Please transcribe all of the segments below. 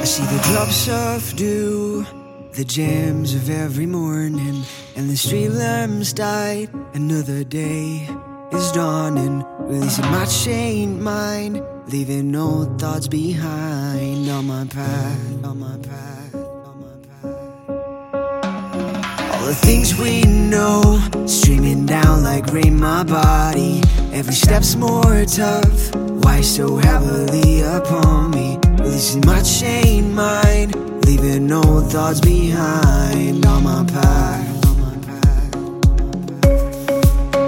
I see the drops of dew, the gems of every morning, and the street lamps died. Another day is dawning, releasing my chained mind, leaving no thoughts behind on my path, on my path, on my path. All the things we know, streaming down like rain, my body. Every step's more tough. Why so heavily upon me? Releasing my chained mind, leaving no thoughts behind on my path.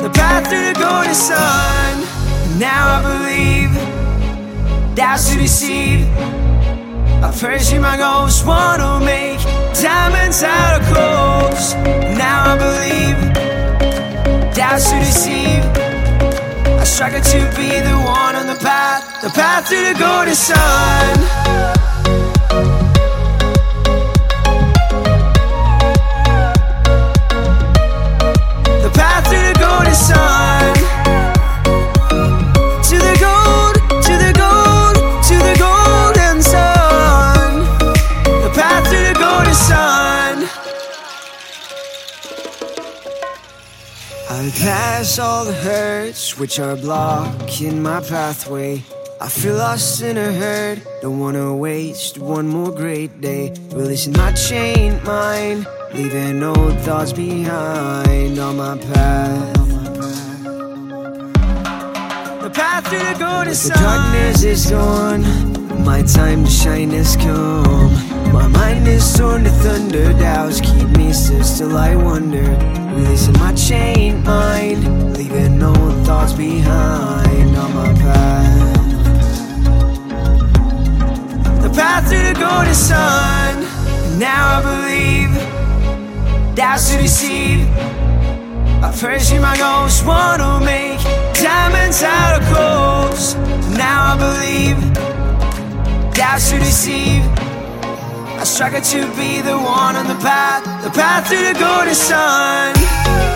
The path to the golden sun. Now I believe doubts to deceive. I pursue my goals, wanna make diamonds out of coals. Now I believe doubts to deceive. Strive to be the one on the path, the path to the golden sun. I pass all the hurts which are blocking my pathway. I feel lost in a herd, don't wanna waste one more great day. Releasing my chain mind, leaving old thoughts behind on my path. The path to the golden sun. The darkness is gone, my time to shine has come. My mind is torn to thunder, doubts keep me still, still I wonder. Releasing my chained behind on my path. The path to the golden sun. Now I believe doubts to deceive. I pursue my goals, wanna make diamonds out of coals. Now I believe doubts to deceive. I struggle to be the one on the path, the path to the golden sun.